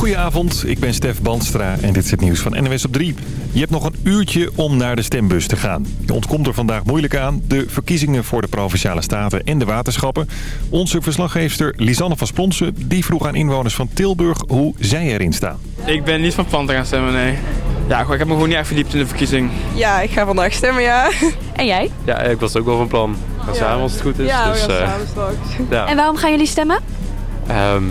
Goedenavond, ik ben Stef Bandstra en dit is het nieuws van NWS op 3. Je hebt nog een uurtje om naar de stembus te gaan. Je ontkomt er vandaag moeilijk aan. De verkiezingen voor de Provinciale Staten en de waterschappen. Onze verslaggeefster Lisanne van Splonsen die vroeg aan inwoners van Tilburg hoe zij erin staan. Ik ben niet van plan te gaan stemmen, nee. Ja, ik heb me gewoon niet echt verdiept in de verkiezing. Ja, ik ga vandaag stemmen, ja. En jij? Ja, ik was ook wel van plan. We gaan samen als het goed is. Ja, dus, we gaan eh, samen straks. ja. En waarom gaan jullie stemmen? Ehm,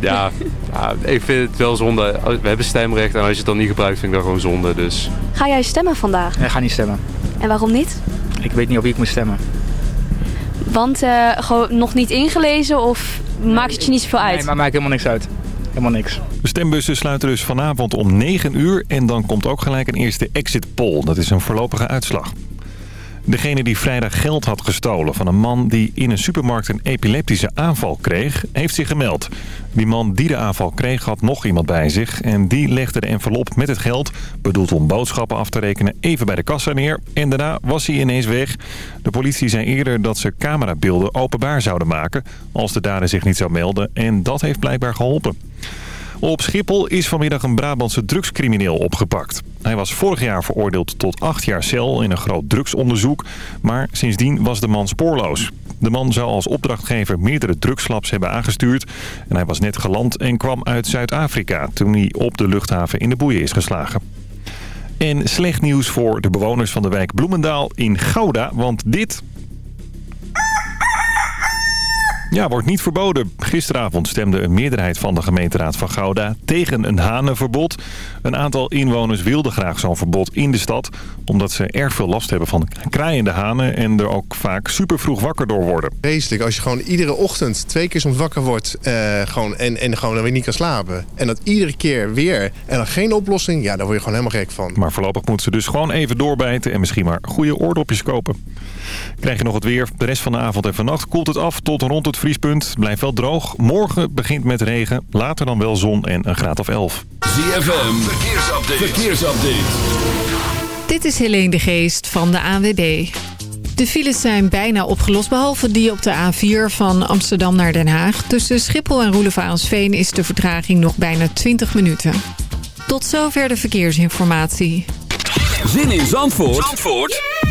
ja, ja, ik vind het wel zonde. We hebben stemrecht en als je het dan niet gebruikt, vind ik dat gewoon zonde. Dus Ga jij stemmen vandaag? Ik ga niet stemmen. En waarom niet? Ik weet niet op wie ik moet stemmen. Want eh, gewoon nog niet ingelezen of maakt het je niet zoveel uit? Nee, maar maakt helemaal niks uit. Helemaal niks. De stembussen sluiten dus vanavond om 9 uur en dan komt ook gelijk een eerste exit poll. Dat is een voorlopige uitslag. Degene die vrijdag geld had gestolen van een man die in een supermarkt een epileptische aanval kreeg, heeft zich gemeld. Die man die de aanval kreeg had nog iemand bij zich en die legde de envelop met het geld, bedoeld om boodschappen af te rekenen, even bij de kassa neer. En daarna was hij ineens weg. De politie zei eerder dat ze camerabeelden openbaar zouden maken als de dader zich niet zou melden en dat heeft blijkbaar geholpen. Op Schiphol is vanmiddag een Brabantse drugscrimineel opgepakt. Hij was vorig jaar veroordeeld tot acht jaar cel in een groot drugsonderzoek. Maar sindsdien was de man spoorloos. De man zou als opdrachtgever meerdere drugslabs hebben aangestuurd. En hij was net geland en kwam uit Zuid-Afrika... toen hij op de luchthaven in de boeien is geslagen. En slecht nieuws voor de bewoners van de wijk Bloemendaal in Gouda. Want dit ja, wordt niet verboden. Gisteravond stemde een meerderheid van de gemeenteraad van Gouda tegen een hanenverbod. Een aantal inwoners wilden graag zo'n verbod in de stad... omdat ze erg veel last hebben van kraaiende hanen... en er ook vaak super vroeg wakker door worden. Vreselijk als je gewoon iedere ochtend twee keer soms wakker wordt eh, gewoon, en, en gewoon dan weer niet kan slapen. En dat iedere keer weer en dan geen oplossing, ja, daar word je gewoon helemaal gek van. Maar voorlopig moeten ze dus gewoon even doorbijten... en misschien maar goede oordopjes kopen. Krijg je nog het weer. De rest van de avond en vannacht koelt het af tot rond het vriespunt. Blijft wel droog. Morgen begint met regen. Later dan wel zon en een graad of 11. ZFM, verkeersupdate. verkeersupdate. Dit is Helene de Geest van de ANWB. De files zijn bijna opgelost, behalve die op de A4 van Amsterdam naar Den Haag. Tussen Schiphol en Roelevarensveen is de vertraging nog bijna 20 minuten. Tot zover de verkeersinformatie. Zin in Zandvoort, Zandvoort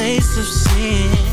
place of sin.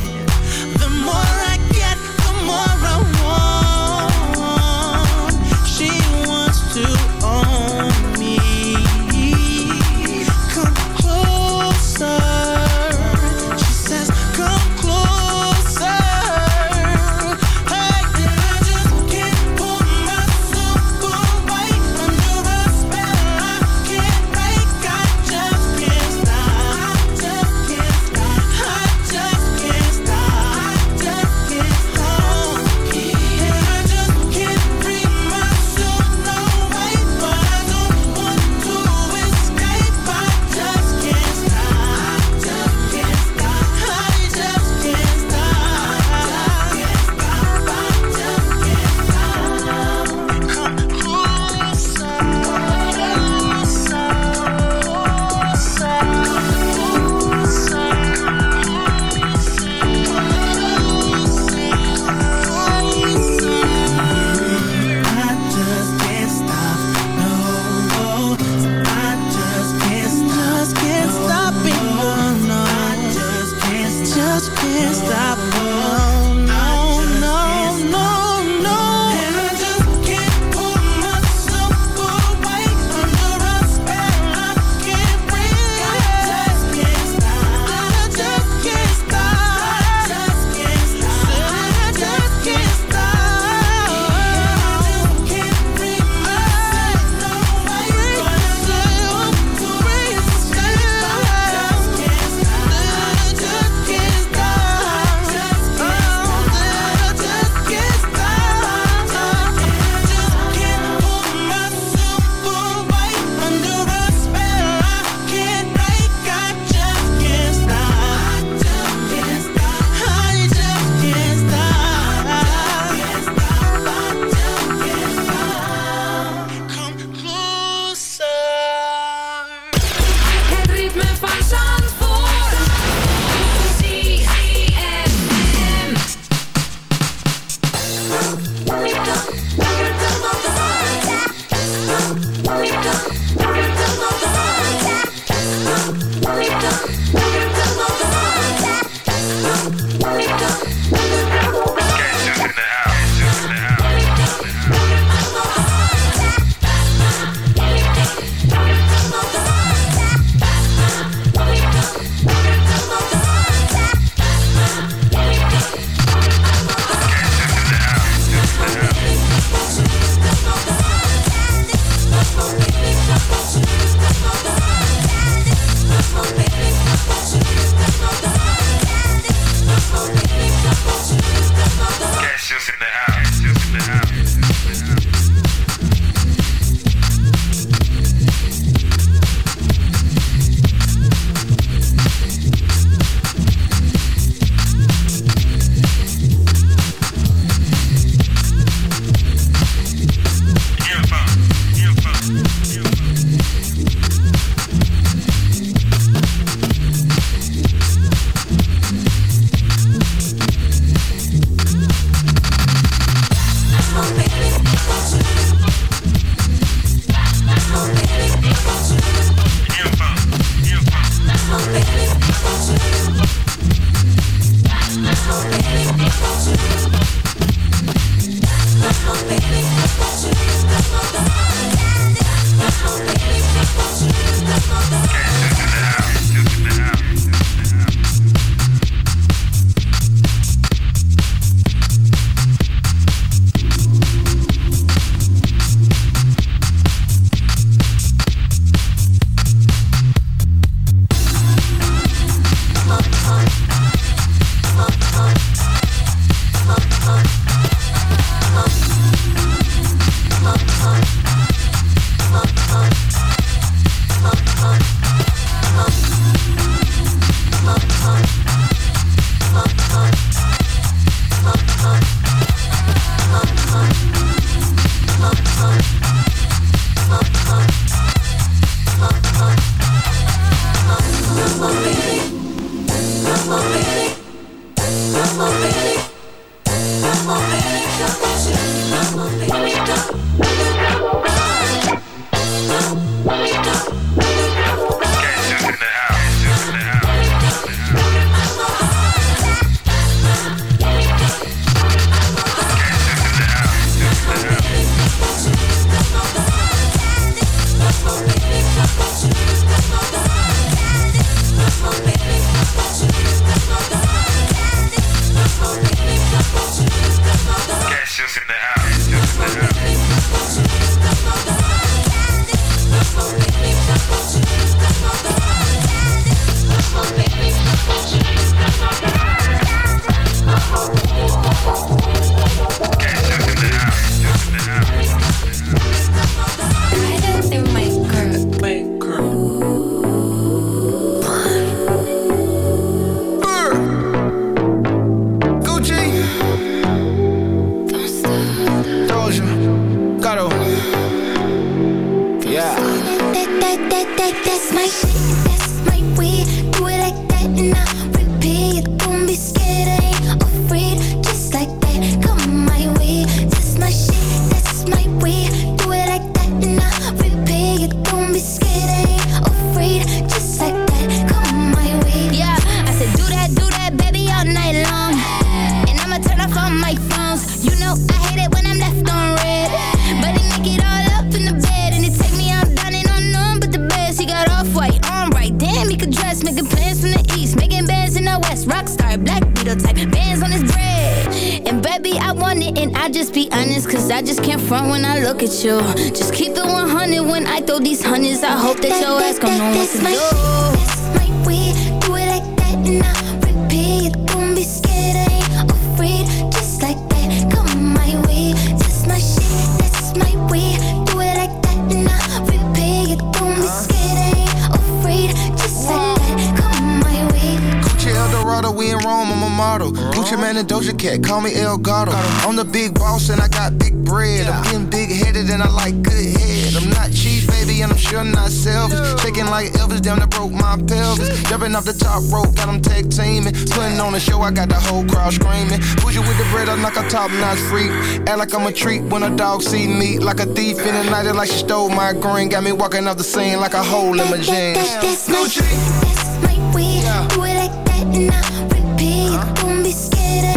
claiming. Putting on a show, I got the whole crowd screaming. Bougie with the bread, i like a top notch freak. Act like I'm a treat when a dog see me. Like a thief in the night, like she stole my green. Got me walking off the scene like a hole in my jeans. That, that, that's My, that's my weed. Yeah. Do it like that and I repeat. Uh -huh. Don't be scared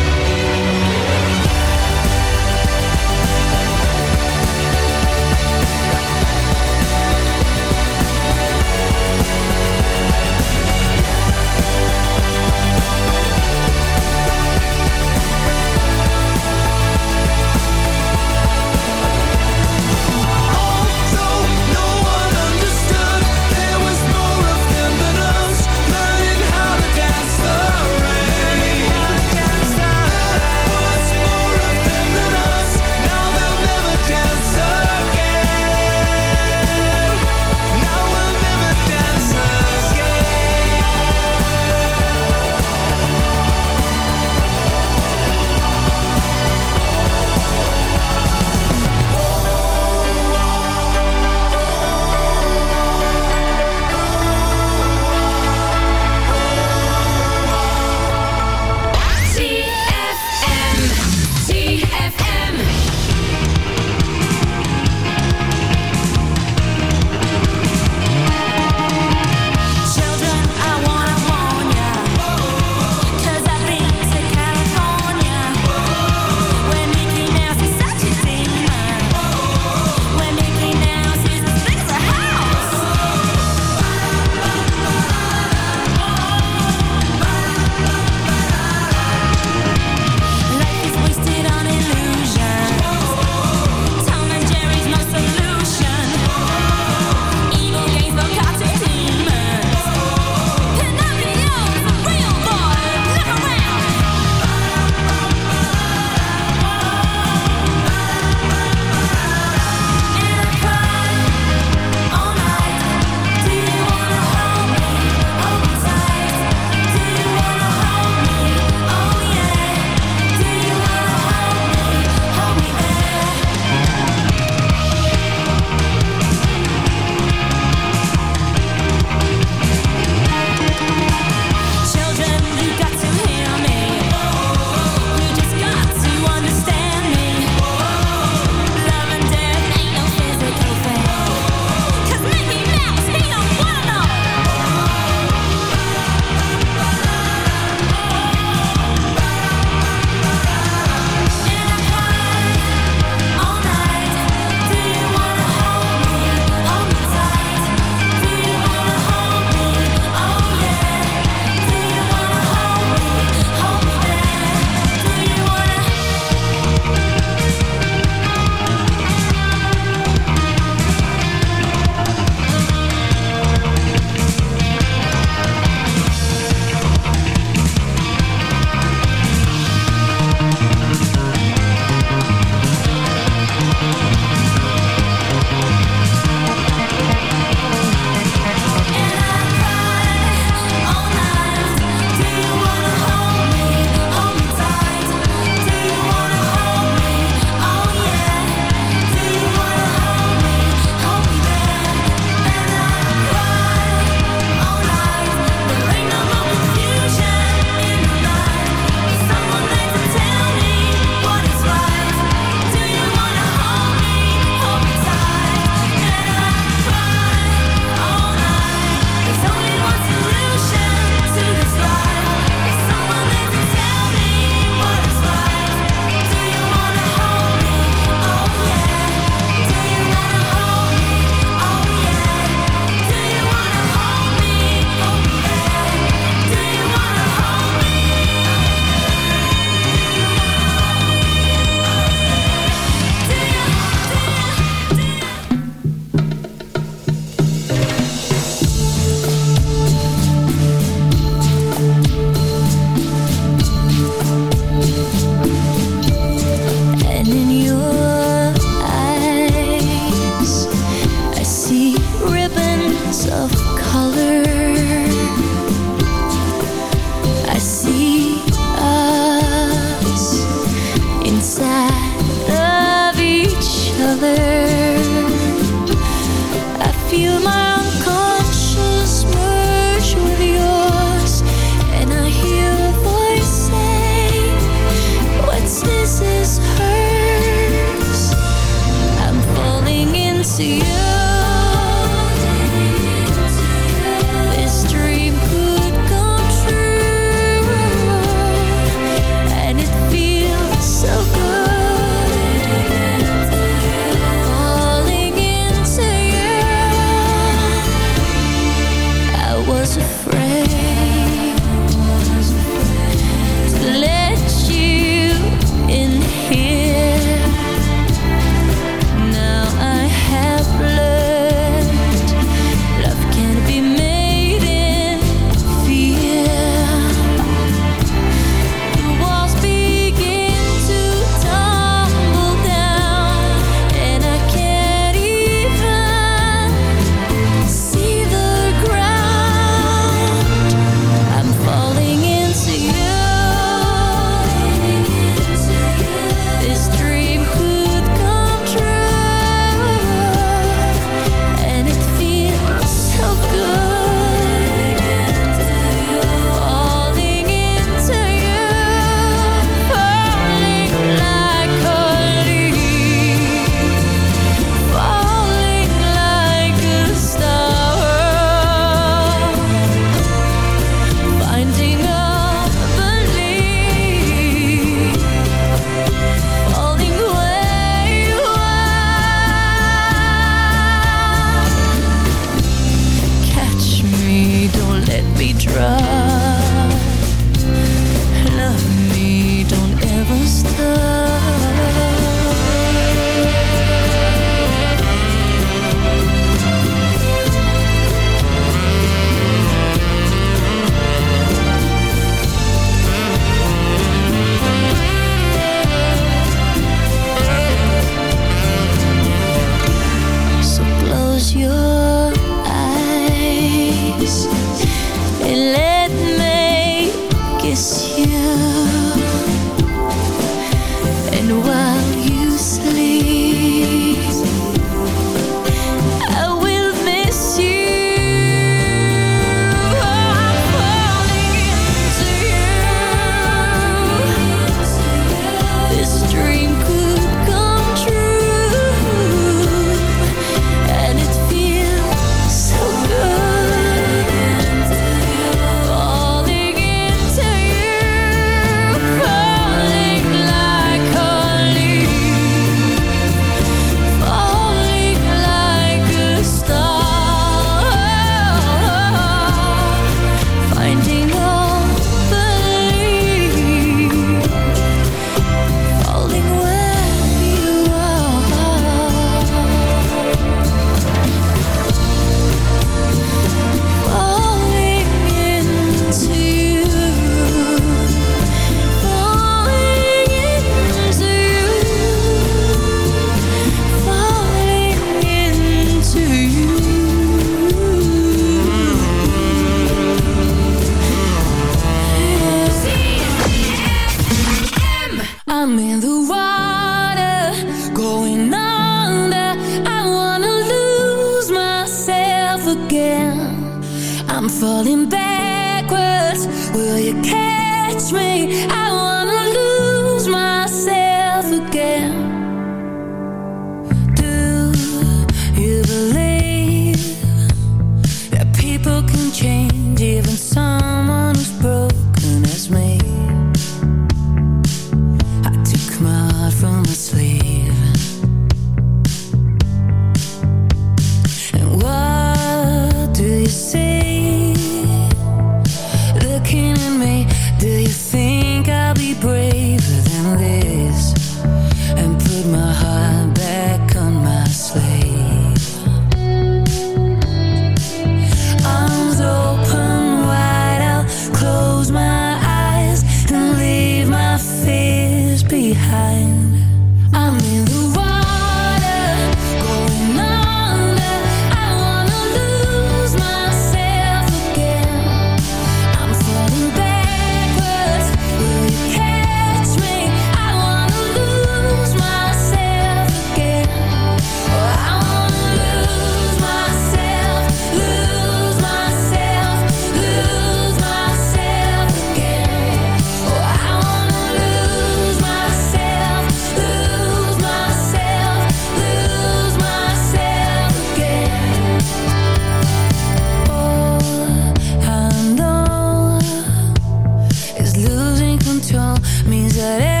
miserere